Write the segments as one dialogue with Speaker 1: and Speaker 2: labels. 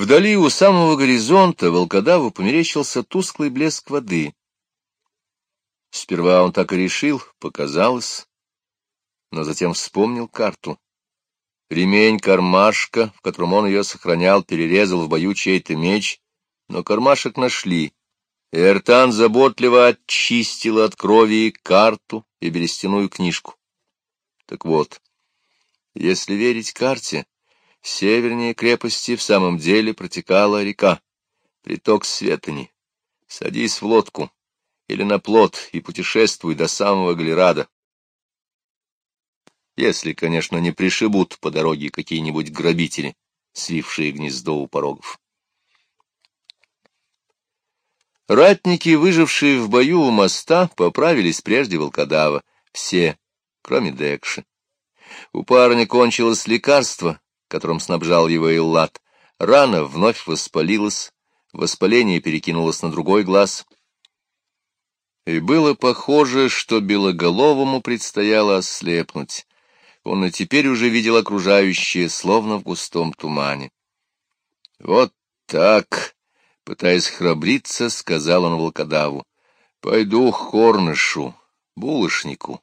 Speaker 1: Вдали у самого горизонта волкодаву померещился тусклый блеск воды. Сперва он так и решил, показалось, но затем вспомнил карту. Ремень кармашка, в котором он ее сохранял, перерезал в бою чей-то меч, но кармашек нашли, и Эртан заботливо очистил от крови карту и берестяную книжку. Так вот, если верить карте, севернее крепости в самом деле протекала река, приток Светани. Садись в лодку или на плот и путешествуй до самого Галерада если, конечно, не пришибут по дороге какие-нибудь грабители, свившие гнездо у порогов. Ратники, выжившие в бою у моста, поправились прежде волкодава, все, кроме Декши. У парня кончилось лекарство, которым снабжал его Иллат. Рана вновь воспалилась, воспаление перекинулось на другой глаз. И было похоже, что Белоголовому предстояло ослепнуть он и теперь уже видел окружающее, словно в густом тумане. — Вот так, — пытаясь храбриться, сказал он волкодаву, — пойду к Хорнышу, булочнику.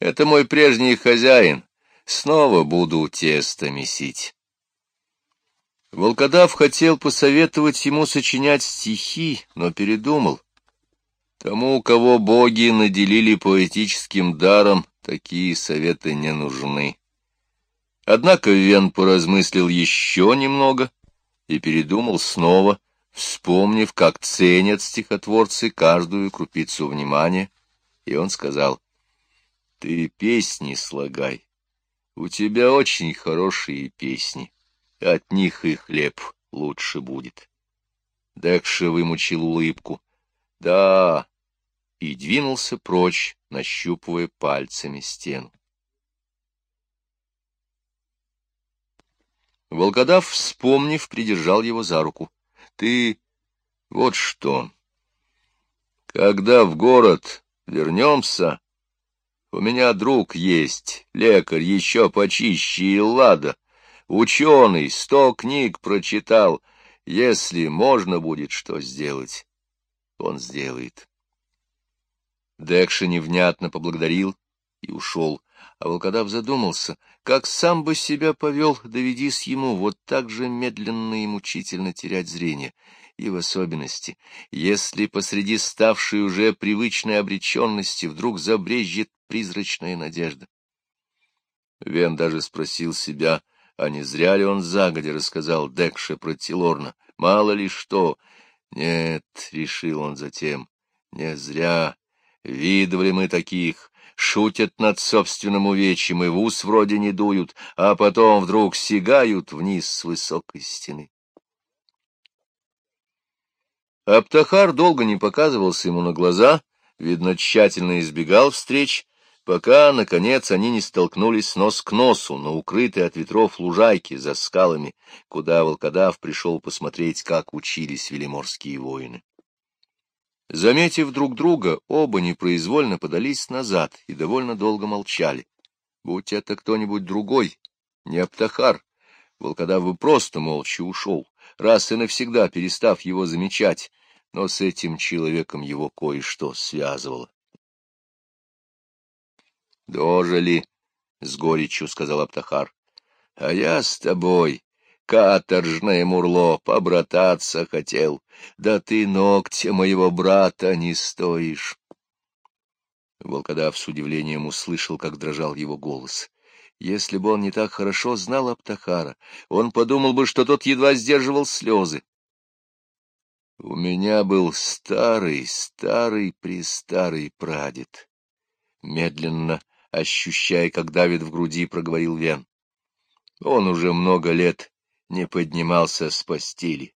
Speaker 1: Это мой прежний хозяин, снова буду тесто месить. Волкодав хотел посоветовать ему сочинять стихи, но передумал. Тому, кого боги наделили поэтическим даром, такие советы не нужны. Однако Вен поразмыслил еще немного и передумал снова, вспомнив, как ценят стихотворцы каждую крупицу внимания, и он сказал, — Ты песни слагай, у тебя очень хорошие песни, от них и хлеб лучше будет. Декша вымучил улыбку. — Да, и двинулся прочь, нащупывая пальцами стену. Волкодав, вспомнив, придержал его за руку. — Ты вот что. Когда в город вернемся, у меня друг есть, лекарь еще почище и лада, ученый, сто книг прочитал. Если можно будет что сделать, он сделает. Декша невнятно поблагодарил и ушел, а волкодав задумался, как сам бы себя повел, доведись ему вот так же медленно и мучительно терять зрение, и в особенности, если посреди ставшей уже привычной обреченности вдруг забрежет призрачная надежда. Вен даже спросил себя, а не зря ли он загодя рассказал Декше про Тилорна, мало ли что. Нет, — решил он затем, — не зря. Видывали мы таких, шутят над собственным увечьем и в ус вроде не дуют, а потом вдруг сигают вниз с высокой стены. Аптахар долго не показывался ему на глаза, видно, тщательно избегал встреч, пока, наконец, они не столкнулись нос к носу на укрытой от ветров лужайке за скалами, куда волкодав пришел посмотреть, как учились велиморские воины. Заметив друг друга, оба непроизвольно подались назад и довольно долго молчали. Будь это кто-нибудь другой, не Аптахар, волкодав бы просто молча ушел, раз и навсегда перестав его замечать, но с этим человеком его кое-что связывало. — Дожили, — с горечью сказал Аптахар, — а я с тобой каторжное мурло, побрататься хотел, да ты ногтя моего брата не стоишь. Волкодав с удивлением услышал, как дрожал его голос. Если бы он не так хорошо знал Аптахара, он подумал бы, что тот едва сдерживал слезы. У меня был старый, старый, престарый прадед. Медленно, ощущая, как давит в груди, проговорил Вен. Он уже много лет не поднимался с постели.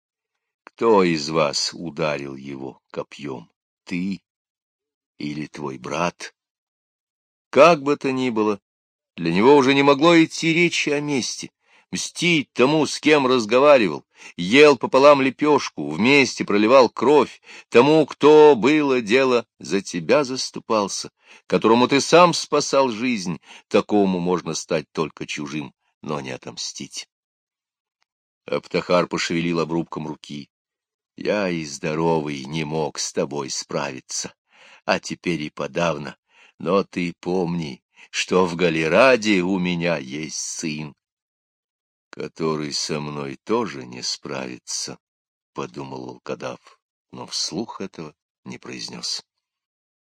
Speaker 1: Кто из вас ударил его копьем? Ты или твой брат? Как бы то ни было, для него уже не могло идти речи о мести. Мстить тому, с кем разговаривал, ел пополам лепешку, вместе проливал кровь, тому, кто, было дело, за тебя заступался, которому ты сам спасал жизнь, такому можно стать только чужим, но не отомстить. Аптахар пошевелил обрубком руки. Я и здоровый не мог с тобой справиться, а теперь и подавно. Но ты помни, что в Галераде у меня есть сын, который со мной тоже не справится, — подумал волкодав, но вслух этого не произнес.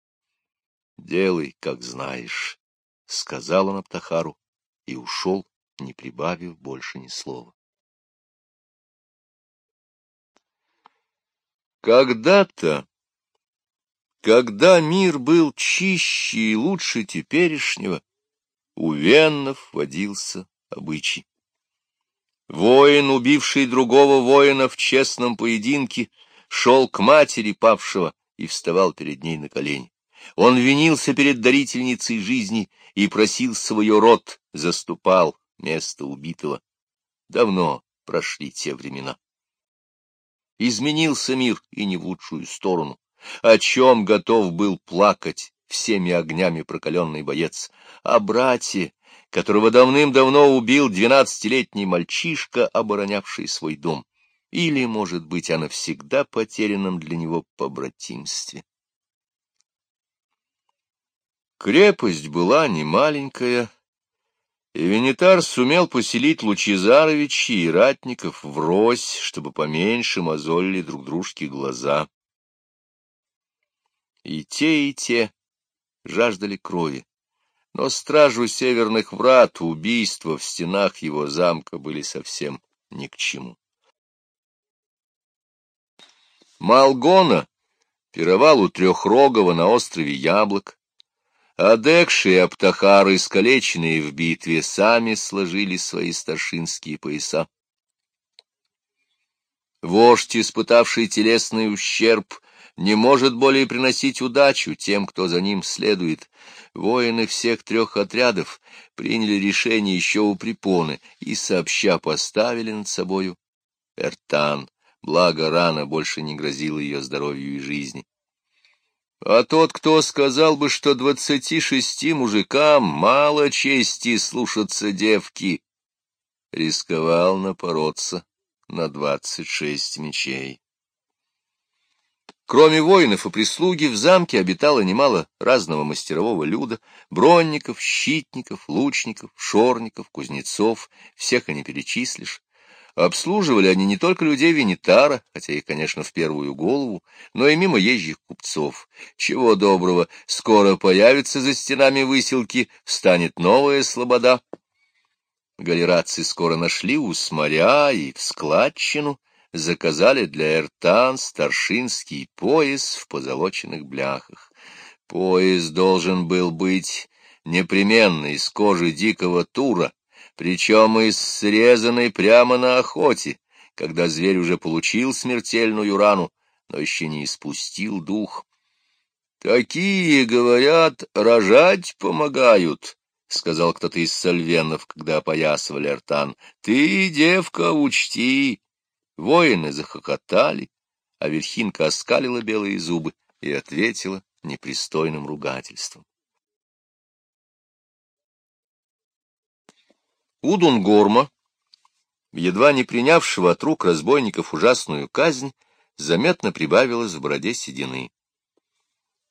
Speaker 1: — Делай, как знаешь, — сказал он Аптахару и ушел, не прибавив больше ни слова. Когда-то, когда мир был чище и лучше теперешнего, у веннов водился обычай. Воин, убивший другого воина в честном поединке, шел к матери павшего и вставал перед ней на колени. Он винился перед дарительницей жизни и просил свой род, заступал место убитого. Давно прошли те времена. Изменился мир и не в лучшую сторону, о чем готов был плакать всеми огнями прокаленный боец, о брате, которого давным-давно убил двенадцатилетний мальчишка, оборонявший свой дом, или, может быть, о навсегда потерянном для него побратимстве. Крепость была немаленькая, и Венитар сумел поселить Лучезаровича и ратников врозь, чтобы поменьше мозолили друг дружке глаза. И те, и те жаждали крови, но стражу северных врат убийства в стенах его замка были совсем ни к чему. Малгона пировал у Трехрогова на острове Яблок, Адекши и Аптахары, искалеченные в битве, сами сложили свои старшинские пояса. Вождь, испытавший телесный ущерб, не может более приносить удачу тем, кто за ним следует. Воины всех трех отрядов приняли решение еще у препоны и сообща поставили над собою Эртан, благо рана больше не грозила ее здоровью и жизни. А тот, кто сказал бы, что двадцати шести мужикам мало чести слушаться девки, рисковал напороться на двадцать шесть мечей. Кроме воинов и прислуги, в замке обитало немало разного мастерового люда, бронников, щитников, лучников, шорников, кузнецов, всех они перечислишь. Обслуживали они не только людей Венитара, хотя их, конечно, в первую голову, но и мимо езжих купцов. Чего доброго, скоро появится за стенами выселки, встанет новая слобода. Галератцы скоро нашли усмаря и в складчину, заказали для Эртан старшинский пояс в позолоченных бляхах. Пояс должен был быть непременно из кожи дикого тура, причем из срезанной прямо на охоте, когда зверь уже получил смертельную рану, но еще не испустил дух. «Такие, говорят, рожать помогают», — сказал кто-то из сальвенов, когда опоясывали Артан. «Ты, девка, учти!» Воины захохотали, а верхинка оскалила белые зубы и ответила непристойным ругательством. У Дунгорма, едва не принявшего от рук разбойников ужасную казнь, заметно прибавилось в бороде седины.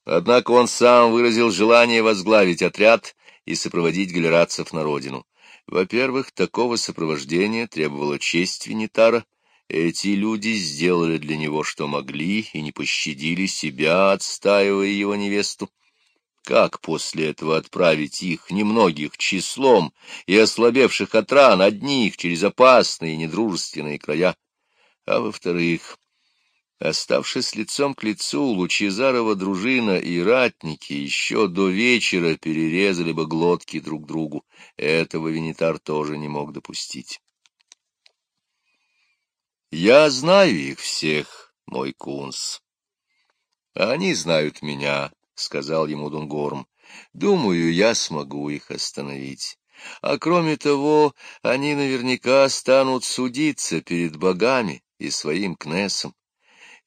Speaker 1: Однако он сам выразил желание возглавить отряд и сопроводить галерадцев на родину. Во-первых, такого сопровождения требовала честь Винитара. Эти люди сделали для него, что могли, и не пощадили себя, отстаивая его невесту. Как после этого отправить их, немногих числом и ослабевших от ран, одних через опасные недружественные края? А во-вторых, оставшись лицом к лицу, Лучезарова дружина и ратники еще до вечера перерезали бы глотки друг другу. Этого Венитар тоже не мог допустить. Я знаю их всех, мой кунс. Они знают меня, — сказал ему Дунгорм. — Думаю, я смогу их остановить. А кроме того, они наверняка станут судиться перед богами и своим кнессом.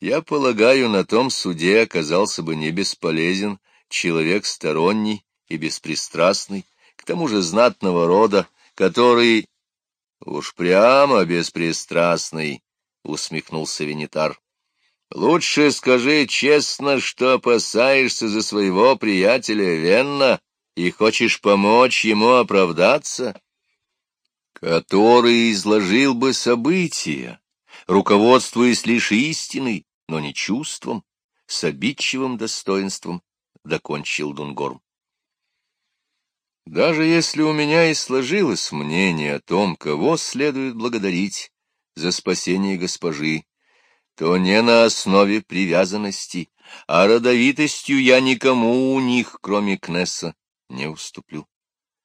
Speaker 1: Я полагаю, на том суде оказался бы не бесполезен человек сторонний и беспристрастный, к тому же знатного рода, который — Уж прямо беспристрастный, — усмехнулся Венитар. — Лучше скажи честно, что опасаешься за своего приятеля Венна и хочешь помочь ему оправдаться? — Который изложил бы события, руководствуясь лишь истиной, но не чувством, с обидчивым достоинством, — докончил Дунгорм. Даже если у меня и сложилось мнение о том, кого следует благодарить за спасение госпожи, то не на основе привязанности, а родовитостью я никому у них, кроме Кнесса, не уступлю.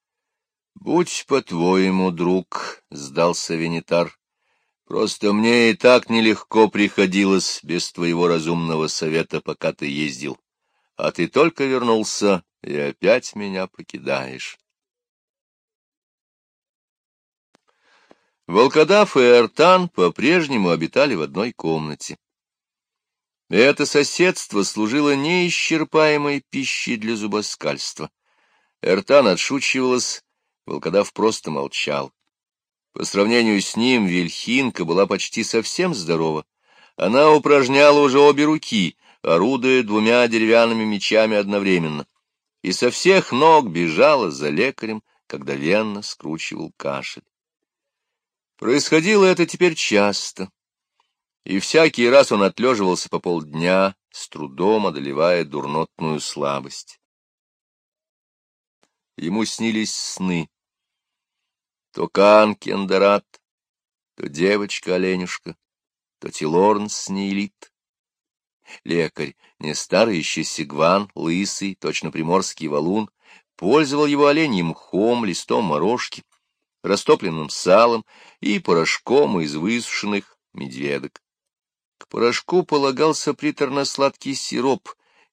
Speaker 1: — Будь по-твоему, друг, — сдался Венитар, — просто мне и так нелегко приходилось без твоего разумного совета, пока ты ездил, а ты только вернулся и опять меня покидаешь. Волкодав и Эртан по-прежнему обитали в одной комнате. Это соседство служило неисчерпаемой пищей для зубоскальства. Эртан отшучивалась, волкодав просто молчал. По сравнению с ним Вильхинка была почти совсем здорова. Она упражняла уже обе руки, орудуя двумя деревянными мечами одновременно и со всех ног бежала за лекарем, когда Венна скручивал кашель. Происходило это теперь часто, и всякий раз он отлеживался по полдня, с трудом одолевая дурнотную слабость. Ему снились сны. То Кан Кендарат, то девочка-оленюшка, то Тилорн Снейлит. Лекарь, не старый еще сигван, лысый, точно приморский валун, пользовал его оленьим мхом, листом морожки, растопленным салом и порошком из высушенных медведок. К порошку полагался приторно-сладкий сироп,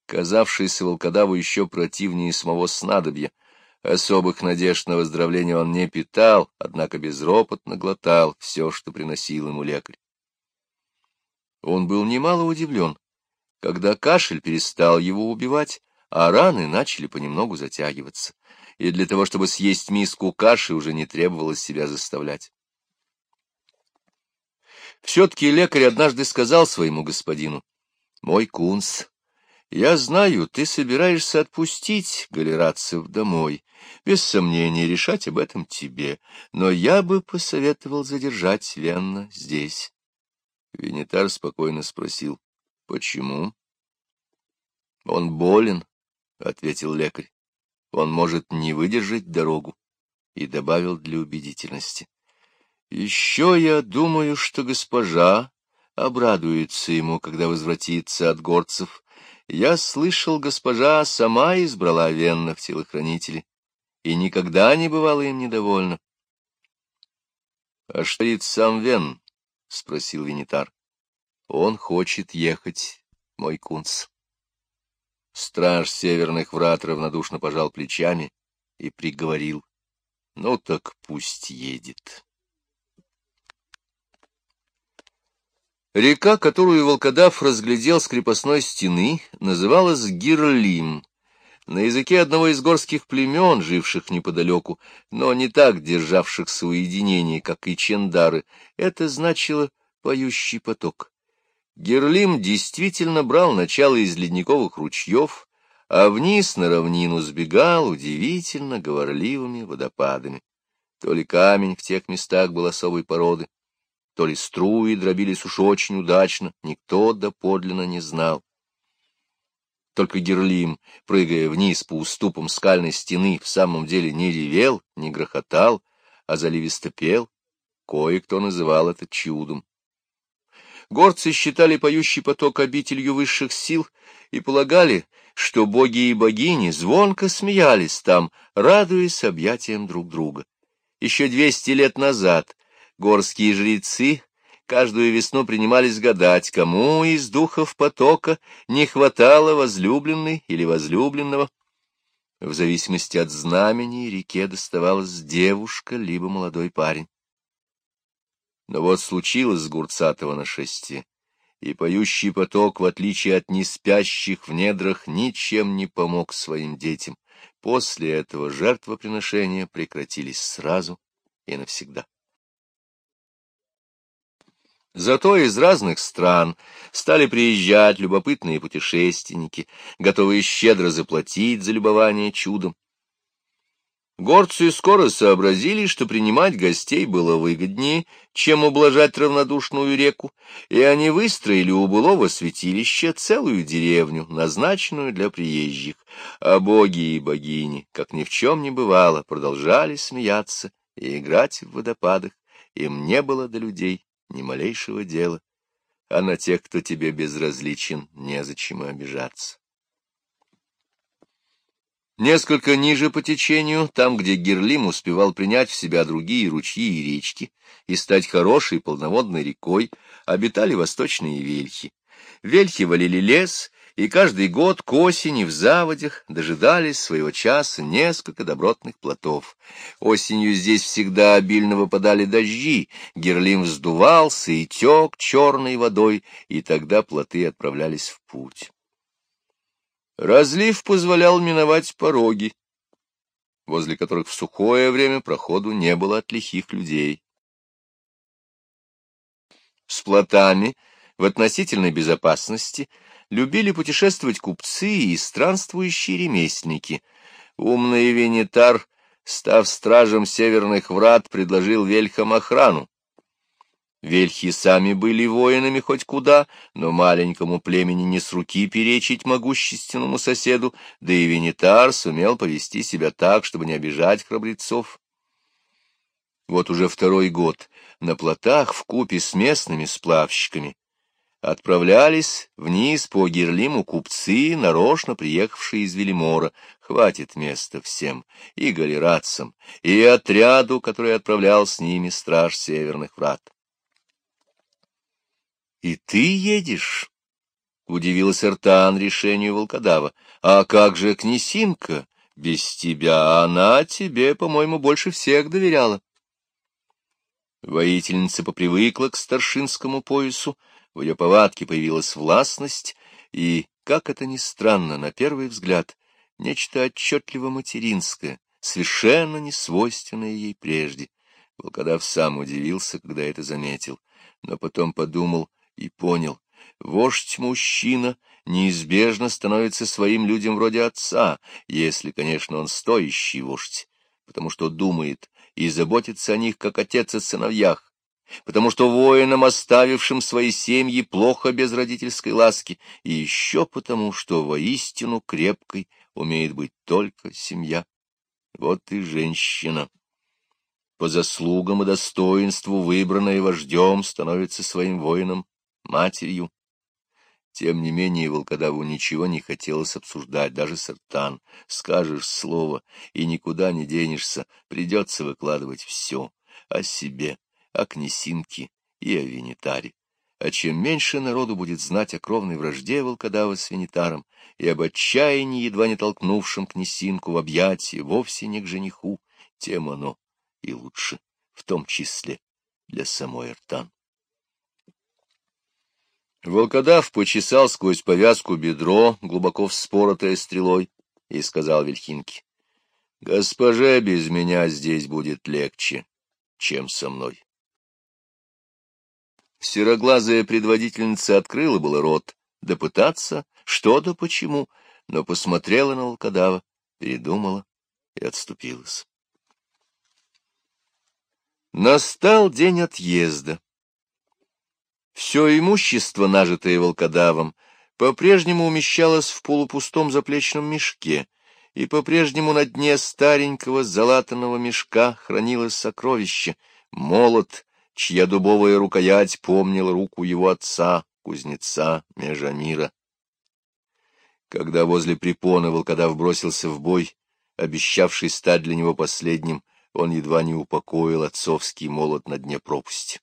Speaker 1: казавшийся волкодаву еще противнее самого снадобья. Особых надежд на выздоровление он не питал, однако безропотно глотал все, что приносил ему лекарь. Он был немало удивлен, когда кашель перестал его убивать, а раны начали понемногу затягиваться, и для того, чтобы съесть миску каши, уже не требовалось себя заставлять. Все-таки лекарь однажды сказал своему господину, «Мой кунс, я знаю, ты собираешься отпустить галерадцев домой. Без сомнения, решать об этом тебе, но я бы посоветовал задержать Венна здесь». Венитар спокойно спросил, Почему? Он болен, ответил лекарь. Он может не выдержать дорогу. И добавил для убедительности. Еще я думаю, что госпожа обрадуется ему, когда возвратится от горцев. Я слышал, госпожа сама избрала Венна в телохранители и никогда не бывала им недовольна. — А что говорит сам Вен? — спросил Венитар. Он хочет ехать, мой кунц. Страж северных врат равнодушно пожал плечами и приговорил. Ну так пусть едет. Река, которую волкодав разглядел с крепостной стены, называлась Гирлим. На языке одного из горских племен, живших неподалеку, но не так державшихся уединение, как и чендары, это значило «поющий поток». Герлим действительно брал начало из ледниковых ручьев, а вниз на равнину сбегал удивительно говорливыми водопадами. То ли камень в тех местах был особой породы, то ли струи дробились уж очень удачно, никто доподлинно не знал. Только Герлим, прыгая вниз по уступам скальной стены, в самом деле не ревел, не грохотал, а заливисто пел. Кое-кто называл это чудом. Горцы считали поющий поток обителью высших сил и полагали, что боги и богини звонко смеялись там, радуясь объятиям друг друга. Еще двести лет назад горские жрецы каждую весну принимались гадать, кому из духов потока не хватало возлюбленной или возлюбленного. В зависимости от знамени реке доставалась девушка либо молодой парень. Но вот случилось с Гурцатова нашествие, и поющий поток, в отличие от неспящих в недрах, ничем не помог своим детям. После этого жертвоприношения прекратились сразу и навсегда. Зато из разных стран стали приезжать любопытные путешественники, готовые щедро заплатить за любование чудом. Горцы скоро сообразили, что принимать гостей было выгоднее, чем ублажать равнодушную реку, и они выстроили у былого святилища целую деревню, назначенную для приезжих, а боги и богини, как ни в чем не бывало, продолжали смеяться и играть в водопадах, им не было до людей ни малейшего дела, а на тех, кто тебе безразличен, незачем обижаться. Несколько ниже по течению, там, где Герлим успевал принять в себя другие ручьи и речки и стать хорошей полноводной рекой, обитали восточные вельхи. Вельхи валили лес, и каждый год к осени в заводях дожидались своего часа несколько добротных плотов. Осенью здесь всегда обильно выпадали дожди, Герлим вздувался и тек черной водой, и тогда плоты отправлялись в путь. Разлив позволял миновать пороги, возле которых в сухое время проходу не было от лихих людей. С плотами в относительной безопасности любили путешествовать купцы и странствующие ремесленники. Умный Венитар, став стражем северных врат, предложил вельхам охрану, Вельхи сами были воинами хоть куда, но маленькому племени не с руки перечить могущественному соседу, да и Венитар сумел повести себя так, чтобы не обижать храбрецов. Вот уже второй год на плотах в купе с местными сплавщиками отправлялись вниз по Герлиму купцы, нарочно приехавшие из Велимора. Хватит места всем, и галерацам, и отряду, который отправлял с ними страж северных врат. — И ты едешь? — удивилась Эртан решению волкодава. — А как же князинка? Без тебя она тебе, по-моему, больше всех доверяла. Воительница попривыкла к старшинскому поясу, в ее повадке появилась властность, и, как это ни странно, на первый взгляд, нечто отчетливо материнское, совершенно несвойственное ей прежде. Волкодав сам удивился, когда это заметил, но потом подумал, и понял, вождь-мужчина неизбежно становится своим людям вроде отца, если, конечно, он стоящий вождь, потому что думает и заботится о них, как отец о сыновьях, потому что воинам, оставившим свои семьи, плохо без родительской ласки, и еще потому, что воистину крепкой умеет быть только семья. Вот и женщина по заслугам и достоинству, выбранная вождем, становится своим воином матерью. Тем не менее, волкодаву ничего не хотелось обсуждать, даже сартан. Скажешь слово, и никуда не денешься, придется выкладывать все о себе, о князинке и о винитаре. А чем меньше народу будет знать о кровной вражде волкодава с винитаром и об отчаянии, едва не толкнувшем князинку в объятия, вовсе не к жениху, тем оно и лучше, в том числе для самой Эртан. Волкодав почесал сквозь повязку бедро, глубоко вспоротое стрелой, и сказал Вельхинке, — Госпоже без меня здесь будет легче, чем со мной. Сероглазая предводительница открыла было рот, допытаться, что да почему, но посмотрела на волкодава, передумала и отступилась. Настал день отъезда. Все имущество, нажитое волкодавом, по-прежнему умещалось в полупустом заплечном мешке, и по-прежнему на дне старенького залатанного мешка хранилось сокровище — молот, чья дубовая рукоять помнила руку его отца, кузнеца Межамира. Когда возле препона волкодав бросился в бой, обещавший стать для него последним, он едва не упокоил отцовский молот на дне пропасти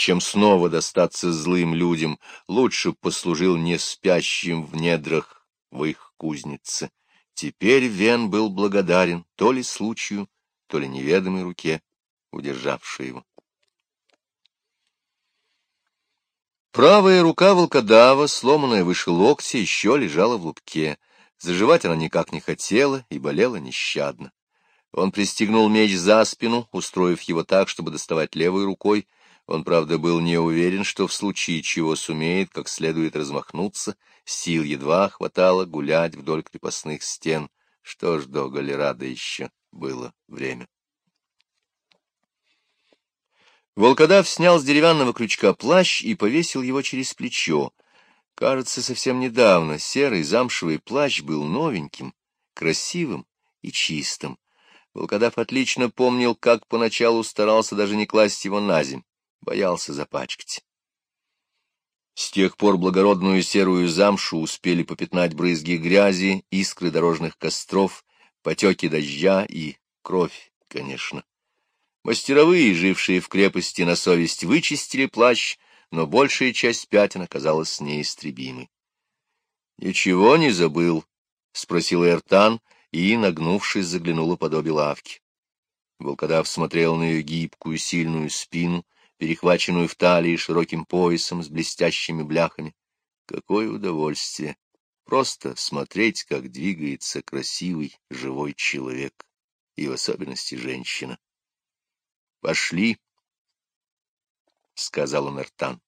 Speaker 1: чем снова достаться злым людям, лучше послужил не спящим в недрах в их кузнице. Теперь Вен был благодарен то ли случаю, то ли неведомой руке, удержавшей его. Правая рука волкодава, сломанная выше локтя, еще лежала в лупке. Заживать она никак не хотела и болела нещадно. Он пристегнул меч за спину, устроив его так, чтобы доставать левой рукой, Он, правда, был не уверен, что в случае чего сумеет как следует размахнуться, сил едва хватало гулять вдоль крепостных стен. Что ж, до Галерада еще было время. Волкодав снял с деревянного крючка плащ и повесил его через плечо. Кажется, совсем недавно серый замшевый плащ был новеньким, красивым и чистым. Волкодав отлично помнил, как поначалу старался даже не класть его на земь боялся запачкать. С тех пор благородную серую замшу успели попятнать брызги грязи, искры дорожных костров, потеки дождя и кровь, конечно. Мастеровые, жившие в крепости на совесть, вычистили плащ, но большая часть пятен оказалась неистребимой. — Ничего не забыл? — спросил Эртан и, нагнувшись, заглянула под обе лавки. Волкодав смотрел на ее гибкую, сильную спину, перехваченную в талии широким поясом с блестящими бляхами. Какое удовольствие! Просто смотреть, как двигается красивый, живой человек, и в особенности женщина. — Пошли, — сказал он Эртан.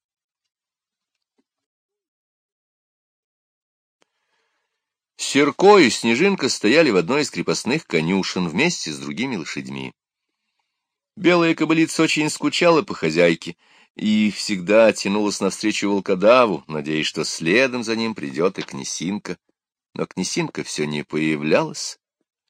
Speaker 1: Серко и Снежинка стояли в одной из крепостных конюшен вместе с другими лошадьми. Белая кобылица очень скучала по хозяйке и всегда тянулась навстречу волкодаву, надеясь, что следом за ним придет и Князинка. Но Князинка все не появлялась,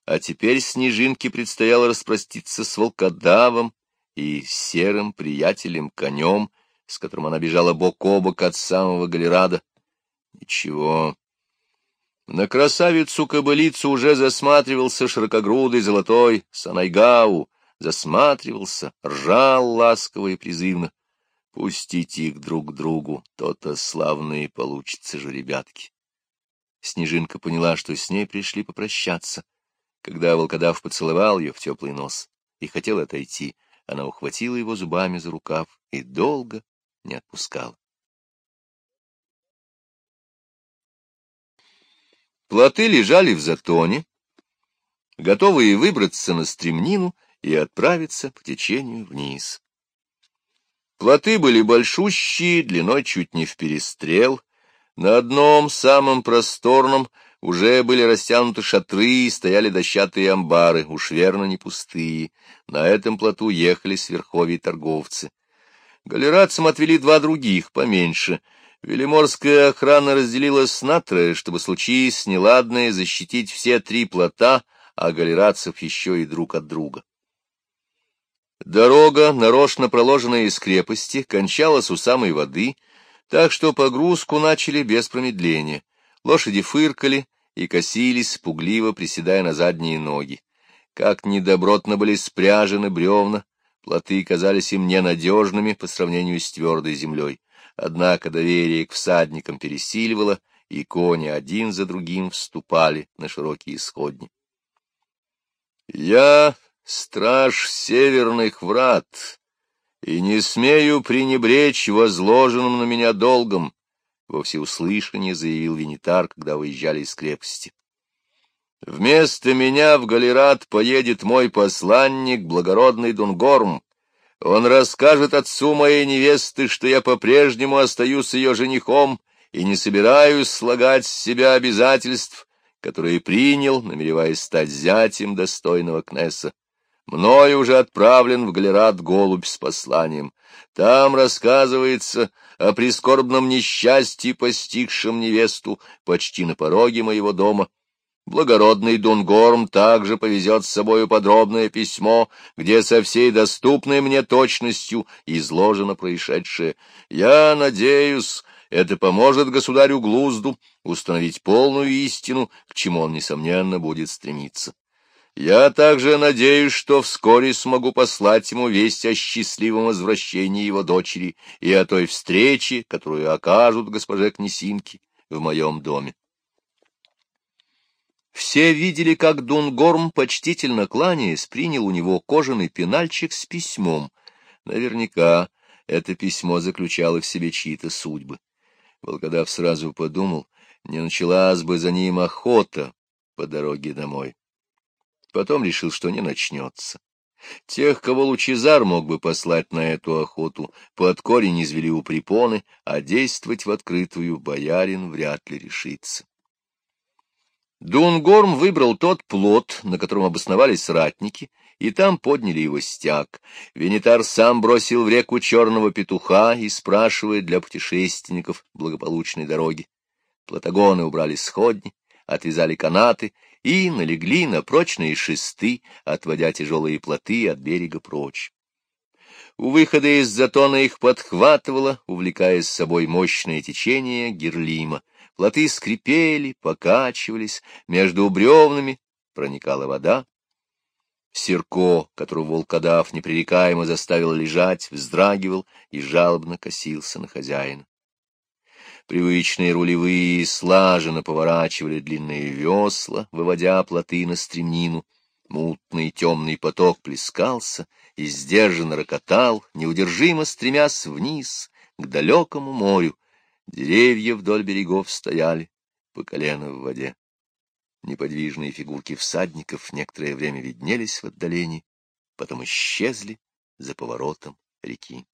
Speaker 1: а теперь Снежинке предстояло распроститься с волкодавом и серым приятелем-конем, с которым она бежала бок о бок от самого Галерада. Ничего. На красавицу-кобылицу уже засматривался широкогрудый золотой Санайгау, засматривался, ржал ласково и призывно. Пустите их друг к другу, то-то славные получится же, ребятки. Снежинка поняла, что с ней пришли попрощаться. Когда волкодав поцеловал ее в теплый нос и хотел отойти, она ухватила его зубами за рукав и долго не отпускала. Плоты лежали в затоне, готовые выбраться на стремнину и отправиться по течению вниз. Плоты были большущие, длиной чуть не в перестрел. На одном, самом просторном, уже были растянуты шатры и стояли дощатые амбары, уж верно не пустые. На этом плоту ехали сверховьи торговцы. Галерадцам отвели два других, поменьше. Велиморская охрана разделилась на трое, чтобы случись неладное защитить все три плота, а галерадцев еще и друг от друга. Дорога, нарочно проложенная из крепости, кончалась у самой воды, так что погрузку начали без промедления. Лошади фыркали и косились, пугливо приседая на задние ноги. Как недобротно были спряжены бревна, плоты казались им ненадежными по сравнению с твердой землей. Однако доверие к всадникам пересиливало, и кони один за другим вступали на широкие сходни. Я страж северных врат, и не смею пренебречь возложенным на меня долгом, — во всеуслышание заявил Венитар, когда выезжали из крепости. Вместо меня в Галерат поедет мой посланник, благородный Дунгорм. Он расскажет отцу моей невесты, что я по-прежнему остаюсь ее женихом и не собираюсь слагать с себя обязательств, которые принял, намереваясь стать зятем достойного Кнесса. Мною уже отправлен в Галерат голубь с посланием. Там рассказывается о прискорбном несчастье, постигшем невесту почти на пороге моего дома. Благородный Дунгорм также повезет с собою подробное письмо, где со всей доступной мне точностью изложено происшедшее. Я надеюсь, это поможет государю Глузду установить полную истину, к чему он, несомненно, будет стремиться. Я также надеюсь, что вскоре смогу послать ему весть о счастливом возвращении его дочери и о той встрече, которую окажут госпоже Кнесинки в моем доме. Все видели, как Дунгорм, почтительно кланяясь, принял у него кожаный пенальчик с письмом. Наверняка это письмо заключало в себе чьи-то судьбы. Волкодав сразу подумал, не началась бы за ним охота по дороге домой. Потом решил, что не начнется. Тех, кого Лучезар мог бы послать на эту охоту, под корень извели у препоны, а действовать в открытую боярин вряд ли решится. Дунгорм выбрал тот плод, на котором обосновались ратники, и там подняли его стяг. Венитар сам бросил в реку черного петуха и спрашивает для путешественников благополучной дороги. Платагоны убрали сходни, отвязали канаты и налегли на прочные шесты, отводя тяжелые плоты от берега прочь. У выхода из затона их подхватывало, увлекая с собой мощное течение герлима. Плоты скрипели, покачивались, между бревнами проникала вода. Серко, которого волкодав непререкаемо заставил лежать, вздрагивал и жалобно косился на хозяина. Привычные рулевые слаженно поворачивали длинные весла, выводя плоты на стремнину. Мутный темный поток плескался и сдержанно рокотал, неудержимо стремясь вниз, к далекому морю. Деревья вдоль берегов стояли по колено в воде. Неподвижные фигурки всадников некоторое время виднелись в отдалении, потом исчезли за поворотом реки.